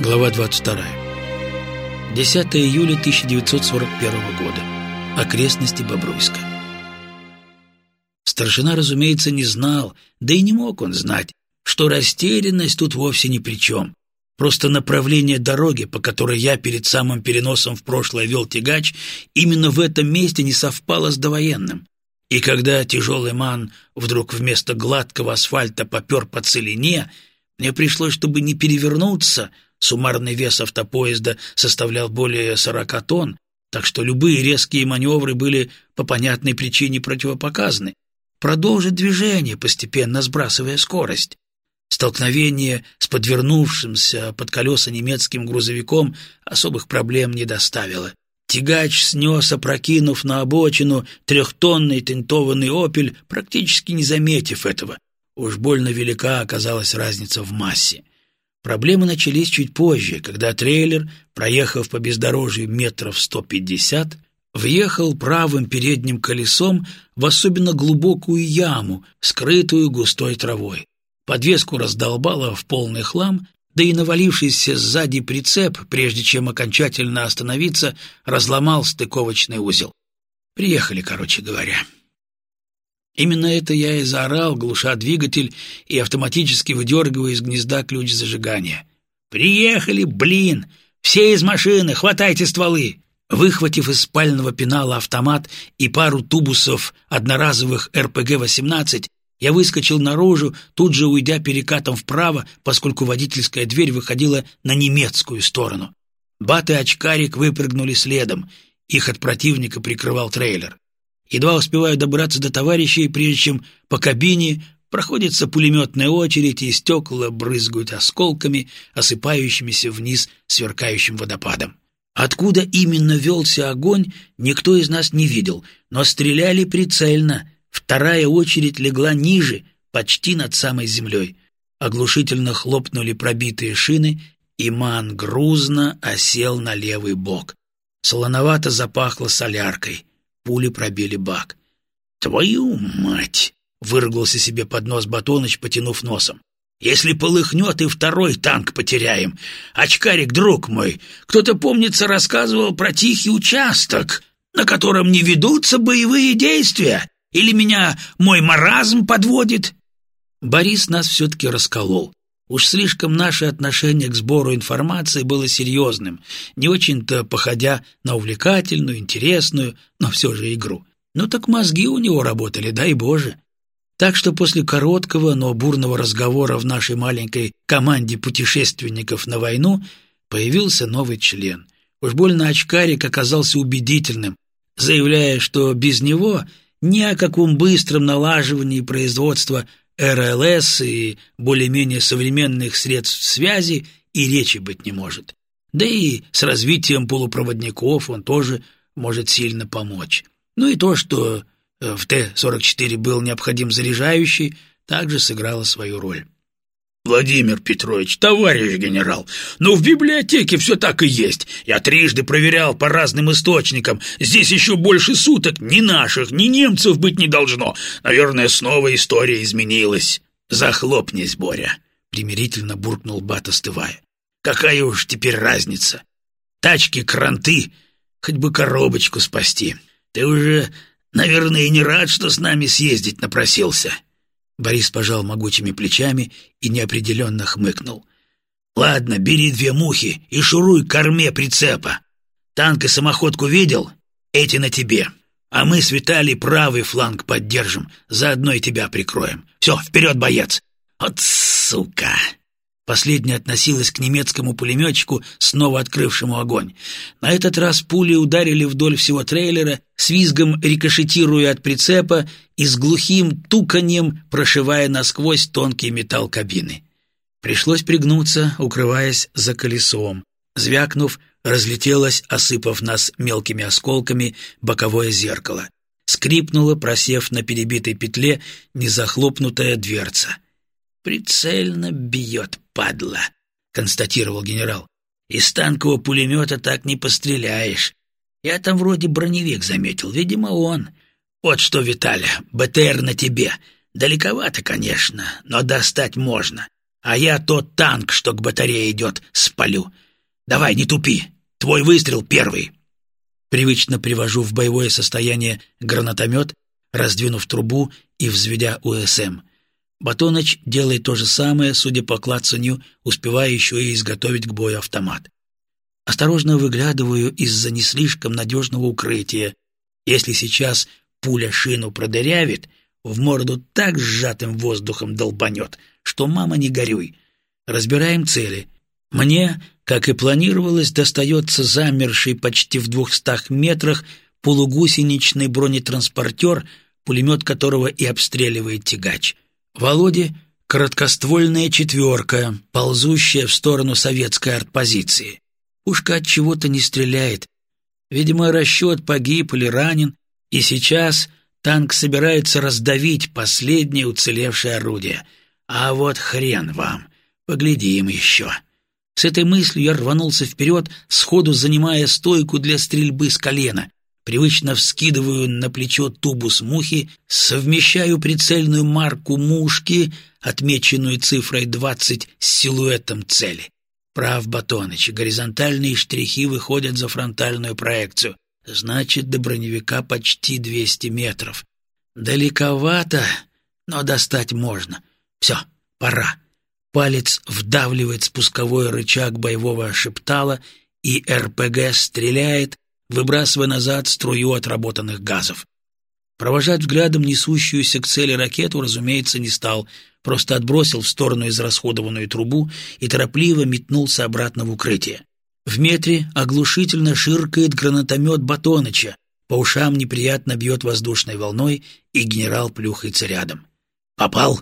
Глава 22. 10 июля 1941 года. Окрестности Бобруйска. Старшина, разумеется, не знал, да и не мог он знать, что растерянность тут вовсе ни при чем. Просто направление дороги, по которой я перед самым переносом в прошлое вел тягач, именно в этом месте не совпало с довоенным. И когда тяжелый ман вдруг вместо гладкого асфальта попер по целине, мне пришлось, чтобы не перевернуться — Суммарный вес автопоезда составлял более 40 тонн, так что любые резкие маневры были по понятной причине противопоказаны. Продолжить движение, постепенно сбрасывая скорость. Столкновение с подвернувшимся под колеса немецким грузовиком особых проблем не доставило. Тягач снес, опрокинув на обочину трехтонный тентованный «Опель», практически не заметив этого. Уж больно велика оказалась разница в массе. Проблемы начались чуть позже, когда трейлер, проехав по бездорожью метров 150, въехал правым передним колесом в особенно глубокую яму, скрытую густой травой. Подвеску раздолбало в полный хлам, да и навалившийся сзади прицеп, прежде чем окончательно остановиться, разломал стыковочный узел. Приехали, короче говоря. Именно это я и заорал, глуша двигатель и автоматически выдергивая из гнезда ключ зажигания. «Приехали, блин! Все из машины, хватайте стволы!» Выхватив из спального пенала автомат и пару тубусов одноразовых РПГ-18, я выскочил наружу, тут же уйдя перекатом вправо, поскольку водительская дверь выходила на немецкую сторону. Бат и очкарик выпрыгнули следом, их от противника прикрывал трейлер. Едва успеваю добраться до товарищей, прежде чем по кабине проходится пулеметная очередь, и стекла брызгают осколками, осыпающимися вниз сверкающим водопадом. Откуда именно велся огонь, никто из нас не видел, но стреляли прицельно. Вторая очередь легла ниже, почти над самой землей. Оглушительно хлопнули пробитые шины, и ман грузно осел на левый бок. Солоновато запахло соляркой пули пробили бак. «Твою мать!» — выругался себе под нос Батоныч, потянув носом. «Если полыхнет, и второй танк потеряем. Очкарик, друг мой, кто-то, помнится, рассказывал про тихий участок, на котором не ведутся боевые действия. Или меня мой маразм подводит?» Борис нас все-таки расколол. Уж слишком наше отношение к сбору информации было серьезным, не очень-то походя на увлекательную, интересную, но все же игру. Ну так мозги у него работали, дай Боже. Так что после короткого, но бурного разговора в нашей маленькой команде путешественников на войну появился новый член. Уж больно очкарик оказался убедительным, заявляя, что без него ни о каком быстром налаживании производства РЛС и более-менее современных средств связи и речи быть не может. Да и с развитием полупроводников он тоже может сильно помочь. Ну и то, что э, в Т-44 был необходим заряжающий, также сыграло свою роль. Владимир Петрович, товарищ генерал, но в библиотеке все так и есть. Я трижды проверял по разным источникам. Здесь еще больше суток ни наших, ни немцев быть не должно. Наверное, снова история изменилась. Захлопнись, Боря, примирительно буркнул Бат, остывая. Какая уж теперь разница? Тачки, кранты, хоть бы коробочку спасти. Ты уже, наверное, не рад, что с нами съездить напросился. — Борис пожал могучими плечами и неопределенно хмыкнул. «Ладно, бери две мухи и шуруй к корме прицепа. Танк и самоходку видел? Эти на тебе. А мы с Виталий правый фланг поддержим, заодно и тебя прикроем. Все, вперед, боец!» «От сука!» Последняя относилась к немецкому пулеметчику, снова открывшему огонь. На этот раз пули ударили вдоль всего трейлера, с визгом рикошетируя от прицепа и с глухим туканьем прошивая насквозь тонкий металл кабины. Пришлось пригнуться, укрываясь за колесом. Звякнув, разлетелось, осыпав нас мелкими осколками, боковое зеркало. Скрипнула, просев на перебитой петле, незахлопнутая дверца. «Прицельно бьет, падла», — констатировал генерал. «Из танкового пулемета так не постреляешь. Я там вроде броневик заметил, видимо, он. Вот что, Виталя, БТР на тебе. Далековато, конечно, но достать можно. а я тот танк, что к батарее идет, спалю. Давай, не тупи, твой выстрел первый. Привычно привожу в боевое состояние гранатомет, раздвинув трубу и взведя УСМ. Батоныч делает то же самое, судя по клацанью, успевая еще и изготовить к бою автомат. Осторожно выглядываю из-за не слишком надежного укрытия. Если сейчас пуля шину продырявит, в морду так сжатым воздухом долбанет, что мама не горюй. Разбираем цели. Мне, как и планировалось, достается замерший почти в двухстах метрах полугусеничный бронетранспортер, пулемет которого и обстреливает тягач. Володе — короткоствольная четверка, ползущая в сторону советской артпозиции. Пушка от чего-то не стреляет. Видимо, расчет погиб или ранен, и сейчас танк собирается раздавить последнее уцелевшее орудие. А вот хрен вам, поглядим еще. С этой мыслью я рванулся вперед, сходу занимая стойку для стрельбы с колена. Привычно вскидываю на плечо тубус мухи, совмещаю прицельную марку мушки, отмеченную цифрой 20 с силуэтом цели. Прав Батоныч, горизонтальные штрихи выходят за фронтальную проекцию. Значит, до броневика почти 200 метров. Далековато, но достать можно. Все, пора. Палец вдавливает спусковой рычаг боевого шептала, и РПГ стреляет, выбрасывая назад струю отработанных газов. Провожать взглядом несущуюся к цели ракету, разумеется, не стал, просто отбросил в сторону израсходованную трубу и торопливо метнулся обратно в укрытие. В метре оглушительно ширкает гранатомет Батоныча, по ушам неприятно бьет воздушной волной, и генерал плюхается рядом. «Попал?»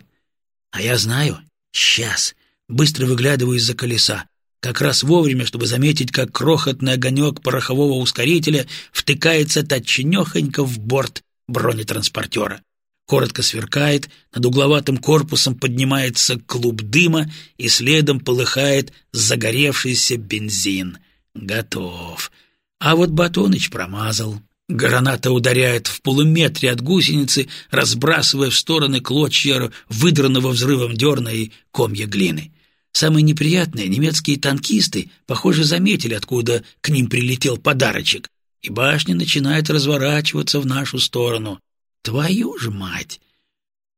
«А я знаю. Сейчас». Быстро выглядываю из-за колеса как раз вовремя, чтобы заметить, как крохотный огонек порохового ускорителя втыкается точнёхонько в борт бронетранспортера. Коротко сверкает, над угловатым корпусом поднимается клуб дыма и следом полыхает загоревшийся бензин. Готов. А вот Батоныч промазал. Граната ударяет в полуметре от гусеницы, разбрасывая в стороны клочья выдранного взрывом дерна и комья глины. Самое неприятное, немецкие танкисты, похоже, заметили, откуда к ним прилетел подарочек, и башня начинает разворачиваться в нашу сторону. Твою же мать!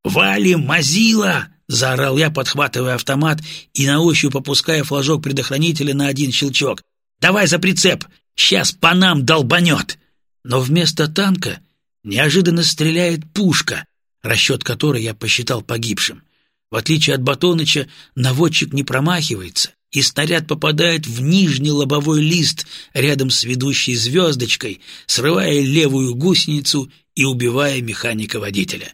«Валим, мазила!» — заорал я, подхватывая автомат и на ощупь опуская флажок предохранителя на один щелчок. «Давай за прицеп! Сейчас по нам долбанет!» Но вместо танка неожиданно стреляет пушка, расчет которой я посчитал погибшим. В отличие от Батоныча, наводчик не промахивается, и снаряд попадает в нижний лобовой лист рядом с ведущей звездочкой, срывая левую гусеницу и убивая механика-водителя.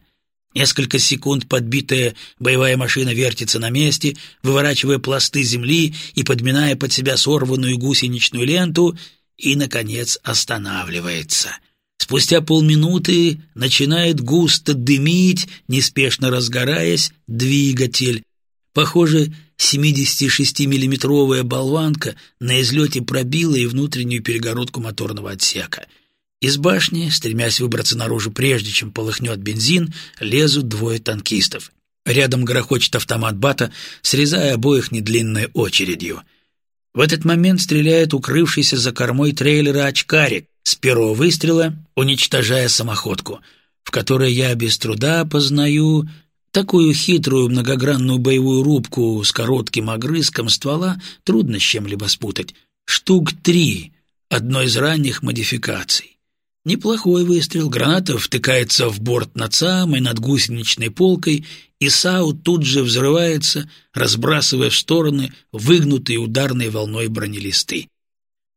Несколько секунд подбитая боевая машина вертится на месте, выворачивая пласты земли и подминая под себя сорванную гусеничную ленту, и, наконец, останавливается — Спустя полминуты начинает густо дымить, неспешно разгораясь, двигатель. Похоже, 76-миллиметровая болванка на излете пробила и внутреннюю перегородку моторного отсека. Из башни, стремясь выбраться наружу прежде, чем полыхнет бензин, лезут двое танкистов. Рядом грохочет автомат Бата, срезая обоих недлинной очередью. В этот момент стреляет укрывшийся за кормой трейлера очкарик, с первого выстрела уничтожая самоходку, в которой я без труда познаю такую хитрую многогранную боевую рубку с коротким огрызком ствола трудно с чем-либо спутать. Штук три, одной из ранних модификаций. Неплохой выстрел, граната втыкается в борт над самой над гусеничной полкой, и САУ тут же взрывается, разбрасывая в стороны выгнутые ударной волной бронелисты.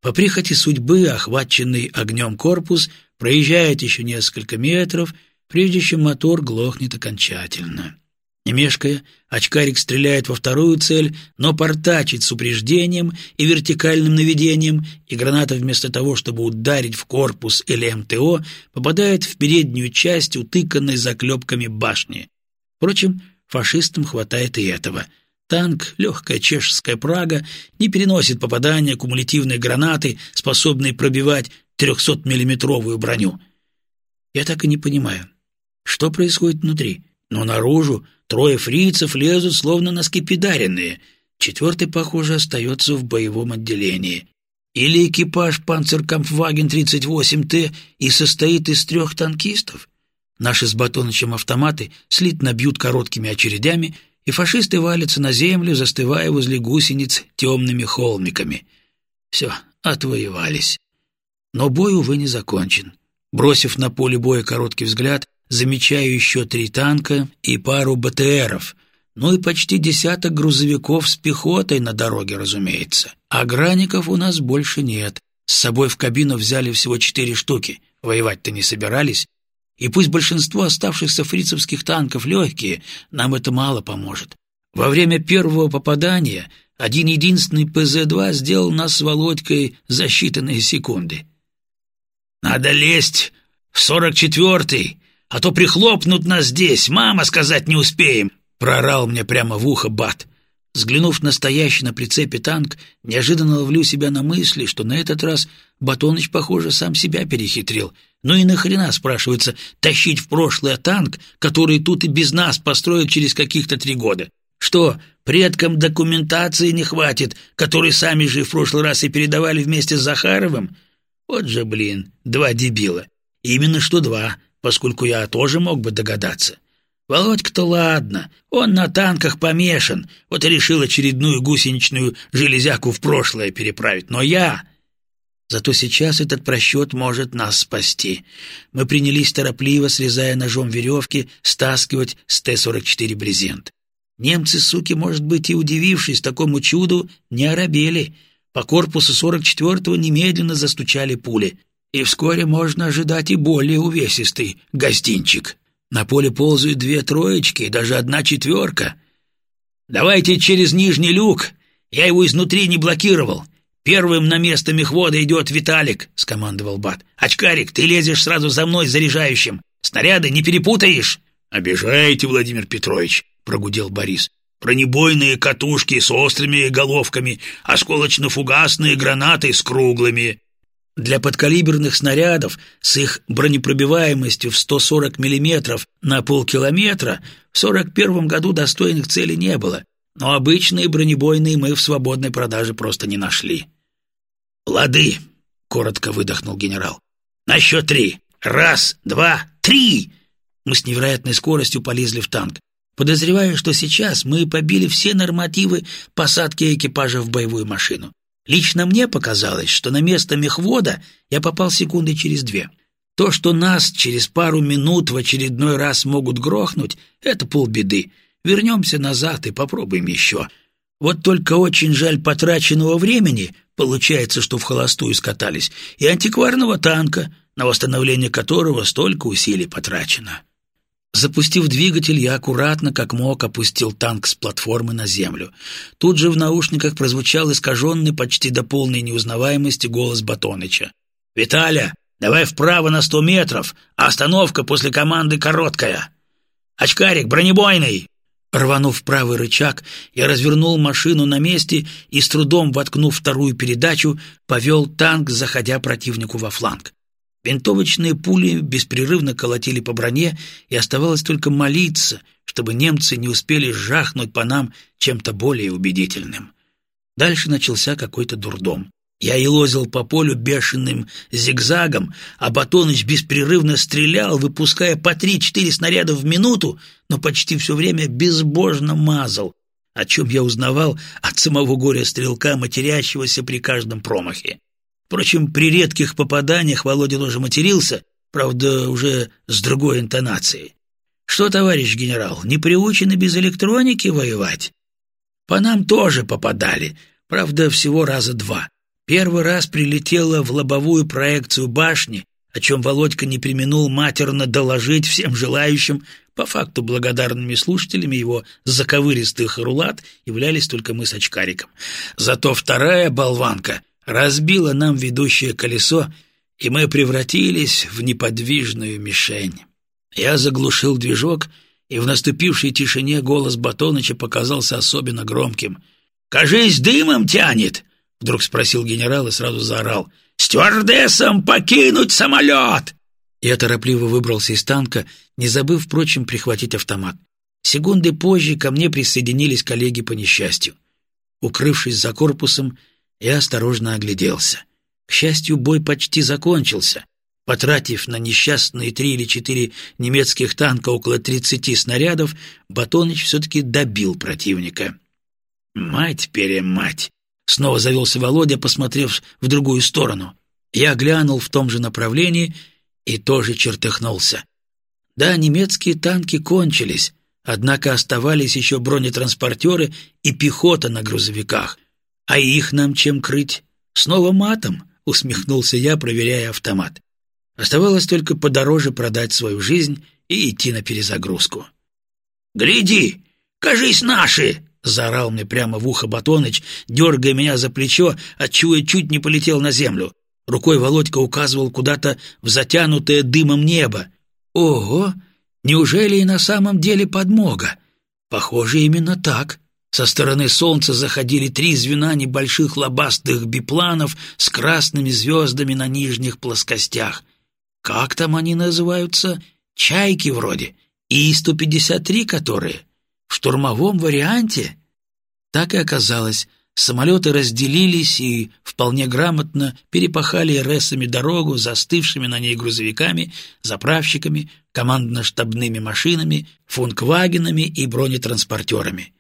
По прихоти судьбы, охваченный огнем корпус, проезжает еще несколько метров, прежде чем мотор глохнет окончательно. Не мешкая, очкарик стреляет во вторую цель, но портачит с упреждением и вертикальным наведением, и граната вместо того, чтобы ударить в корпус или МТО, попадает в переднюю часть, утыканной заклепками башни. Впрочем, фашистам хватает и этого — Танк, легкая чешская Прага, не переносит попадания кумулятивной гранаты, способной пробивать 300-миллиметровую броню. Я так и не понимаю, что происходит внутри. но наружу трое фрицев лезут, словно на скипидаренные. Четвертый, похоже, остается в боевом отделении. Или экипаж «Панцеркампфваген 38Т» и состоит из трех танкистов? Наши с Батонычем автоматы слитно бьют короткими очередями, и фашисты валятся на землю, застывая возле гусениц темными холмиками. Все, отвоевались. Но бой, увы, не закончен. Бросив на поле боя короткий взгляд, замечаю еще три танка и пару БТРов, ну и почти десяток грузовиков с пехотой на дороге, разумеется. А граников у нас больше нет. С собой в кабину взяли всего четыре штуки. Воевать-то не собирались. И пусть большинство оставшихся фрицевских танков легкие, нам это мало поможет. Во время первого попадания один единственный ПЗ-2 сделал нас с Володькой за считанные секунды. «Надо лезть в сорок четвертый, а то прихлопнут нас здесь, мама сказать не успеем!» — прорал мне прямо в ухо Бат. Взглянув на стоящий на прицепе танк, неожиданно ловлю себя на мысли, что на этот раз Батоныч, похоже, сам себя перехитрил. Ну и нахрена, спрашивается, тащить в прошлое танк, который тут и без нас построят через каких-то три года? Что, предкам документации не хватит, которые сами же в прошлый раз и передавали вместе с Захаровым? Вот же, блин, два дебила. Именно что два, поскольку я тоже мог бы догадаться. Володька-то ладно, он на танках помешан, вот и решил очередную гусеничную железяку в прошлое переправить. Но я... Зато сейчас этот просчет может нас спасти. Мы принялись торопливо, срезая ножом веревки, стаскивать с Т-44 брезент. Немцы, суки, может быть, и удивившись такому чуду, не оробели. По корпусу 44-го немедленно застучали пули. И вскоре можно ожидать и более увесистый гостинчик. На поле ползают две троечки и даже одна четверка. «Давайте через нижний люк. Я его изнутри не блокировал. Первым на место мехвода идет Виталик», — скомандовал Бат. «Очкарик, ты лезешь сразу за мной заряжающим. Снаряды не перепутаешь». «Обижаете, Владимир Петрович», — прогудел Борис. «Бронебойные катушки с острыми головками, осколочно-фугасные гранаты с круглыми». Для подкалиберных снарядов с их бронепробиваемостью в 140 мм на полкилометра в 41 году достойных целей не было, но обычные бронебойные мы в свободной продаже просто не нашли. «Лады!» — коротко выдохнул генерал. «На счет три! Раз, два, три!» Мы с невероятной скоростью полезли в танк. Подозреваю, что сейчас мы побили все нормативы посадки экипажа в боевую машину. Лично мне показалось, что на место мехвода я попал секунды через две. То, что нас через пару минут в очередной раз могут грохнуть, это полбеды. Вернемся назад и попробуем еще. Вот только очень жаль потраченного времени, получается, что в холостую скатались, и антикварного танка, на восстановление которого столько усилий потрачено. Запустив двигатель, я аккуратно, как мог, опустил танк с платформы на землю. Тут же в наушниках прозвучал искаженный почти до полной неузнаваемости голос Батоныча. «Виталя, давай вправо на сто метров, а остановка после команды короткая. Очкарик, бронебойный!» Рванув правый рычаг, я развернул машину на месте и, с трудом воткнув вторую передачу, повел танк, заходя противнику во фланг. Винтовочные пули беспрерывно колотили по броне, и оставалось только молиться, чтобы немцы не успели жахнуть по нам чем-то более убедительным. Дальше начался какой-то дурдом. Я елозил по полю бешеным зигзагом, а Батоныч беспрерывно стрелял, выпуская по три-четыре снаряда в минуту, но почти все время безбожно мазал, о чем я узнавал от самого горя-стрелка, матерящегося при каждом промахе. Впрочем, при редких попаданиях Володя тоже матерился, правда, уже с другой интонацией. «Что, товарищ генерал, не приучены без электроники воевать?» «По нам тоже попадали, правда, всего раза два. Первый раз прилетело в лобовую проекцию башни, о чем Володька не применул матерно доложить всем желающим, по факту благодарными слушателями его заковыристых рулат являлись только мы с очкариком. Зато вторая болванка разбило нам ведущее колесо, и мы превратились в неподвижную мишень. Я заглушил движок, и в наступившей тишине голос Батоныча показался особенно громким. «Кажись, дымом тянет!» — вдруг спросил генерал и сразу заорал. «Стюардессам покинуть самолет!» Я торопливо выбрался из танка, не забыв, впрочем, прихватить автомат. Секунды позже ко мне присоединились коллеги по несчастью. Укрывшись за корпусом, я осторожно огляделся. К счастью, бой почти закончился. Потратив на несчастные три или четыре немецких танка около тридцати снарядов, Батоныч все-таки добил противника. «Мать-перемать!» — снова завелся Володя, посмотрев в другую сторону. Я глянул в том же направлении и тоже чертыхнулся. Да, немецкие танки кончились, однако оставались еще бронетранспортеры и пехота на грузовиках. А их нам чем крыть? Снова матом, усмехнулся я, проверяя автомат. Оставалось только подороже продать свою жизнь и идти на перезагрузку. «Гляди! Кажись, наши!» — заорал мне прямо в ухо Батоныч, дергая меня за плечо, отчего я чуть не полетел на землю. Рукой Володька указывал куда-то в затянутое дымом небо. «Ого! Неужели и на самом деле подмога? Похоже, именно так». Со стороны солнца заходили три звена небольших лобастых бипланов с красными звездами на нижних плоскостях. Как там они называются? Чайки вроде. И-153 которые? В штурмовом варианте? Так и оказалось. Самолеты разделились и вполне грамотно перепахали РСами дорогу застывшими на ней грузовиками, заправщиками, командно-штабными машинами, функвагенами и бронетранспортерами.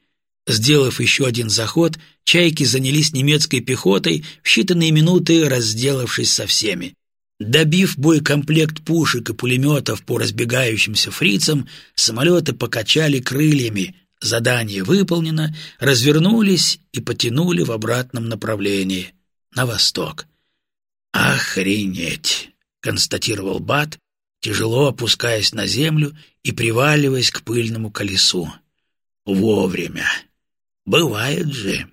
Сделав еще один заход, чайки занялись немецкой пехотой, в считанные минуты разделавшись со всеми. Добив боекомплект пушек и пулеметов по разбегающимся фрицам, самолеты покачали крыльями, задание выполнено, развернулись и потянули в обратном направлении, на восток. «Охренеть!» — констатировал Бат, тяжело опускаясь на землю и приваливаясь к пыльному колесу. «Вовремя!» «Бывает же».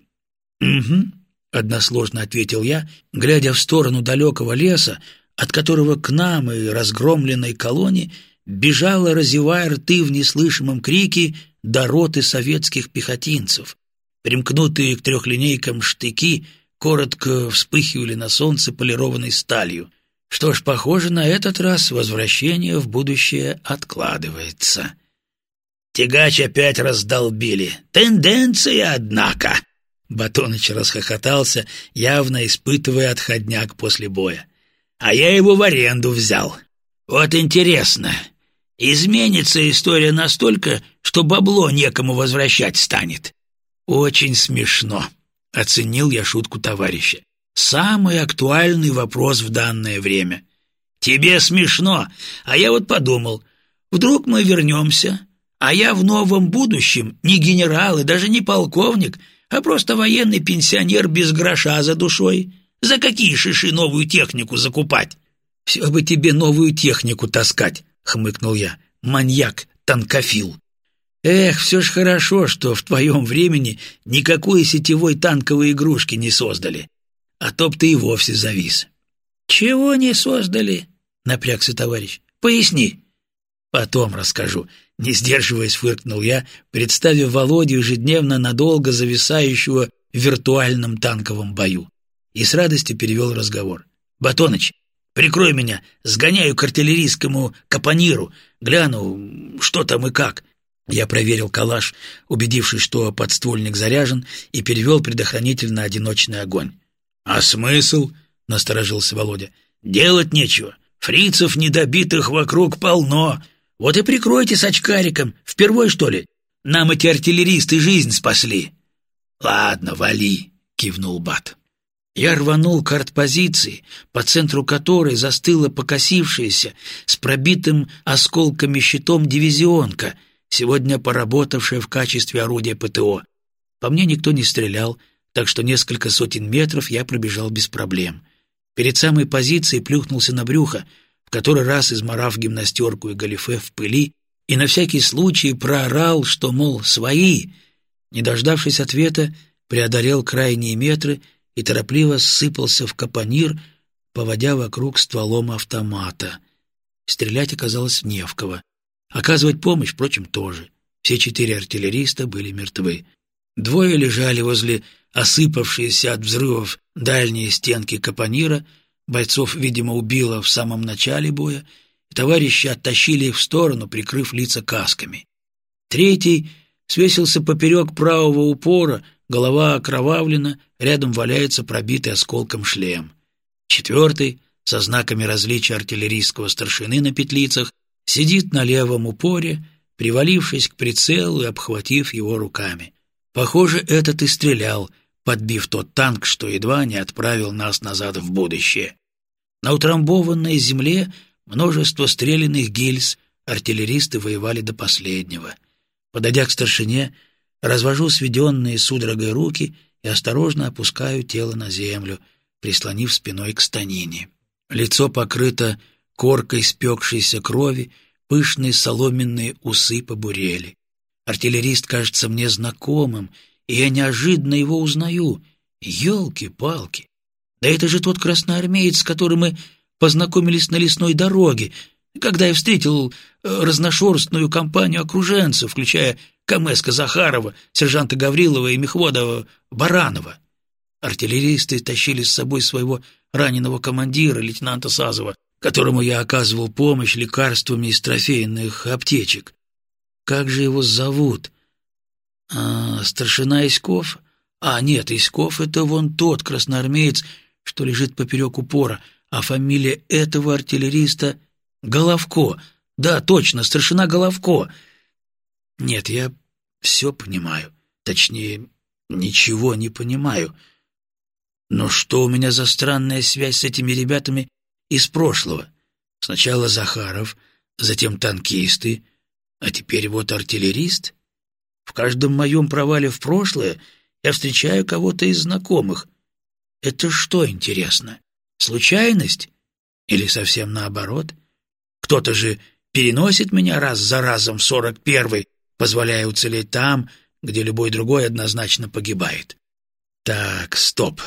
«Угу», — односложно ответил я, глядя в сторону далекого леса, от которого к нам и разгромленной колонии бежала, разевая рты в неслышимом крике, до роты советских пехотинцев. Примкнутые к трехлинейкам штыки коротко вспыхивали на солнце полированной сталью. Что ж, похоже, на этот раз возвращение в будущее откладывается. Тягач опять раздолбили. Тенденция, однако!» Батоныч расхохотался, явно испытывая отходняк после боя. «А я его в аренду взял. Вот интересно, изменится история настолько, что бабло некому возвращать станет?» «Очень смешно», — оценил я шутку товарища. «Самый актуальный вопрос в данное время». «Тебе смешно, а я вот подумал, вдруг мы вернемся, а я в новом будущем не генерал и даже не полковник, а просто военный пенсионер без гроша за душой. За какие шиши новую технику закупать? Все бы тебе новую технику таскать, хмыкнул я. Маньяк, танкофил. Эх, все ж хорошо, что в твоем времени никакой сетевой танковой игрушки не создали. А то б ты и вовсе завис. Чего не создали? Напрягся товарищ. Поясни. Потом расскажу. Не сдерживаясь, фыркнул я, представив Володю ежедневно надолго зависающего в виртуальном танковом бою. И с радостью перевел разговор. «Батоныч, прикрой меня, сгоняю к артиллерийскому капониру, гляну, что там и как». Я проверил калаш, убедившись, что подствольник заряжен, и перевел предохранитель на одиночный огонь. «А смысл?» — насторожился Володя. «Делать нечего. Фрицев недобитых вокруг полно. Вот и прикройте с очкариком. Впервой, что ли? Нам эти артиллеристы жизнь спасли. Ладно, вали, кивнул Бат. Я рванул к артпозиции, по центру которой застыла покосившаяся, с пробитым осколками щитом дивизионка, сегодня поработавшая в качестве орудия ПТО. По мне никто не стрелял, так что несколько сотен метров я пробежал без проблем. Перед самой позицией плюхнулся на брюхо, который раз изморав гимнастерку и галифе в пыли, и на всякий случай проорал, что, мол, свои. Не дождавшись ответа, преодолел крайние метры и торопливо сыпался в капонир, поводя вокруг стволом автомата. Стрелять оказалось не в кого. Оказывать помощь, впрочем, тоже. Все четыре артиллериста были мертвы. Двое лежали возле осыпавшейся от взрывов дальние стенки капонира — Бойцов, видимо, убило в самом начале боя, Товарищи оттащили их в сторону, прикрыв лица касками. Третий свесился поперек правого упора, голова окровавлена, рядом валяется пробитый осколком шлем. Четвертый, со знаками различия артиллерийского старшины на петлицах, сидит на левом упоре, привалившись к прицелу и обхватив его руками. Похоже, этот и стрелял, подбив тот танк, что едва не отправил нас назад в будущее. На утрамбованной земле множество стрелянных гильз, артиллеристы воевали до последнего. Подойдя к старшине, развожу сведенные судорогой руки и осторожно опускаю тело на землю, прислонив спиной к станине. Лицо покрыто коркой спекшейся крови, пышные соломенные усы побурели. Артиллерист кажется мне знакомым, и я неожиданно его узнаю. Ёлки-палки! Да это же тот красноармеец, с которым мы познакомились на лесной дороге, когда я встретил э, разношерстную компанию окруженцев, включая Камеска Захарова, сержанта Гаврилова и мехвода Баранова. Артиллеристы тащили с собой своего раненого командира, лейтенанта Сазова, которому я оказывал помощь лекарствами из трофейных аптечек. Как же его зовут? А, старшина Иськов? А, нет, Иськов — это вон тот красноармеец, что лежит поперек упора, а фамилия этого артиллериста — Головко. Да, точно, старшина Головко. Нет, я все понимаю. Точнее, ничего не понимаю. Но что у меня за странная связь с этими ребятами из прошлого? Сначала Захаров, затем танкисты, а теперь вот артиллерист. В каждом моем провале в прошлое я встречаю кого-то из знакомых. Это что, интересно, случайность? Или совсем наоборот? Кто-то же переносит меня раз за разом в сорок первый, позволяя уцелеть там, где любой другой однозначно погибает. Так, стоп,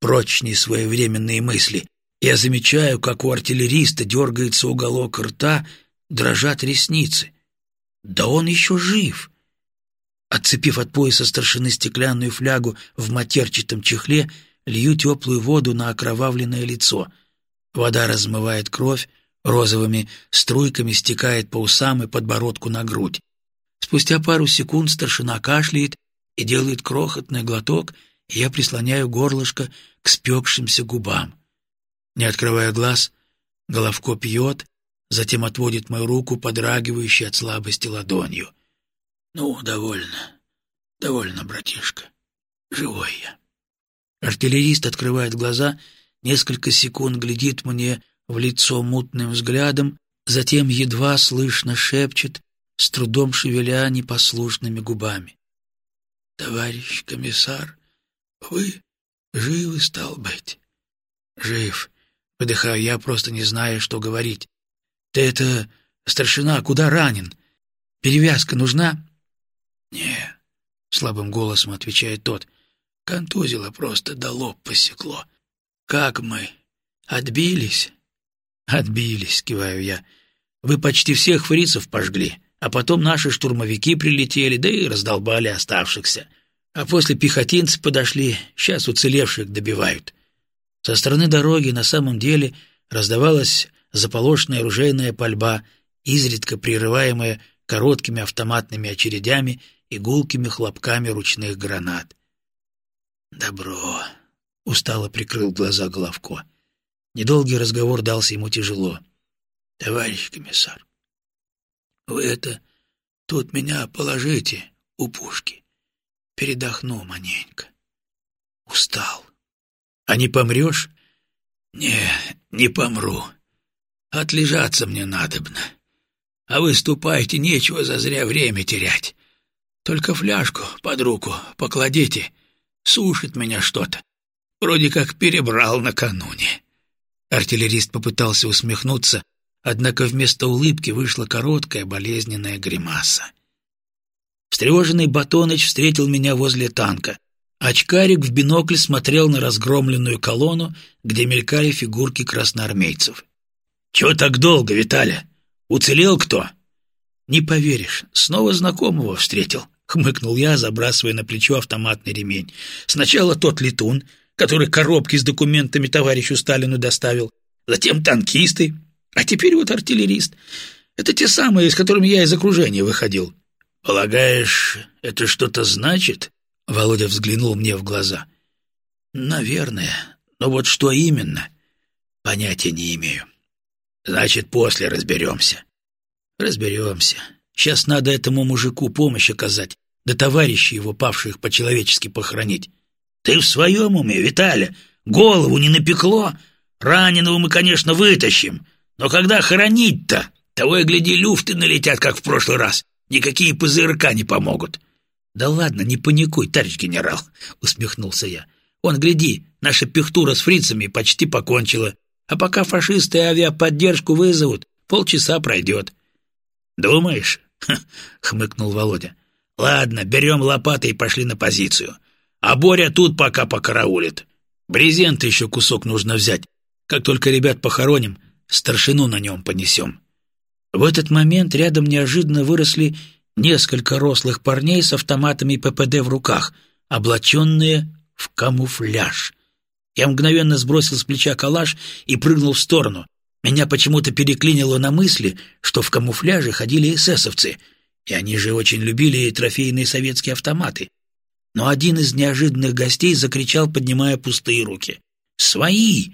прочь своевременные мысли. Я замечаю, как у артиллериста дергается уголок рта, дрожат ресницы. Да он еще жив. Отцепив от пояса старшины стеклянную флягу в матерчатом чехле, лью теплую воду на окровавленное лицо. Вода размывает кровь, розовыми струйками стекает по усам и подбородку на грудь. Спустя пару секунд старшина кашляет и делает крохотный глоток, и я прислоняю горлышко к спекшимся губам. Не открывая глаз, Головко пьет, затем отводит мою руку, подрагивающую от слабости ладонью. «Ну, довольно, довольно, братишка. Живой я». Артиллерист открывает глаза, несколько секунд глядит мне в лицо мутным взглядом, затем едва слышно шепчет, с трудом шевеля непослушными губами. «Товарищ комиссар, вы живы, стал быть?» «Жив», — выдыхаю я, просто не зная, что говорить. «Ты это, старшина, куда ранен? Перевязка нужна?» «Не», — слабым голосом отвечает тот. «Контузило просто до лоб посекло. Как мы? Отбились?» «Отбились», — киваю я. «Вы почти всех фрицев пожгли, а потом наши штурмовики прилетели, да и раздолбали оставшихся. А после пехотинцы подошли, сейчас уцелевших добивают». Со стороны дороги на самом деле раздавалась заполошенная оружейная пальба, изредка прерываемая короткими автоматными очередями и хлопками ручных гранат. «Добро», — устало прикрыл глаза Головко. Недолгий разговор дался ему тяжело. «Товарищ комиссар, вы это тут меня положите у пушки. Передохну маненько. Устал». «А не помрешь?» «Не, не помру. Отлежаться мне надобно. А вы ступайте, нечего зазря время терять. Только фляжку под руку покладите. Сушит меня что-то. Вроде как перебрал накануне». Артиллерист попытался усмехнуться, однако вместо улыбки вышла короткая болезненная гримаса. Встревоженный Батоныч встретил меня возле танка. Очкарик в бинокль смотрел на разгромленную колонну, где мелькали фигурки красноармейцев. «Чего так долго, Виталя? Уцелел кто?» «Не поверишь, снова знакомого встретил», — хмыкнул я, забрасывая на плечо автоматный ремень. «Сначала тот летун, который коробки с документами товарищу Сталину доставил, затем танкисты, А теперь вот артиллерист. Это те самые, с которыми я из окружения выходил. Полагаешь, это что-то значит? Володя взглянул мне в глаза. Наверное. Но вот что именно? Понятия не имею. Значит, после разберемся. Разберемся. Сейчас надо этому мужику помощь оказать, да товарищей его павших по-человечески похоронить. Ты в своем уме, Виталя? Голову не напекло? Раненого мы, конечно, вытащим, но когда хоронить-то? Того и гляди, люфты налетят, как в прошлый раз. Никакие ПЗРК не помогут. Да ладно, не паникуй, товарищ генерал, усмехнулся я. Он, гляди, наша пехтура с фрицами почти покончила, а пока фашисты авиаподдержку вызовут, полчаса пройдет. Думаешь? хмыкнул Володя. Ладно, берем лопаты и пошли на позицию. А Боря тут пока покараулит. Брезент еще кусок нужно взять. Как только ребят похороним, старшину на нем понесем. В этот момент рядом неожиданно выросли несколько рослых парней с автоматами ППД в руках, облаченные в камуфляж. Я мгновенно сбросил с плеча калаш и прыгнул в сторону. Меня почему-то переклинило на мысли, что в камуфляже ходили эсэсовцы, и они же очень любили трофейные советские автоматы. Но один из неожиданных гостей закричал, поднимая пустые руки. «Свои!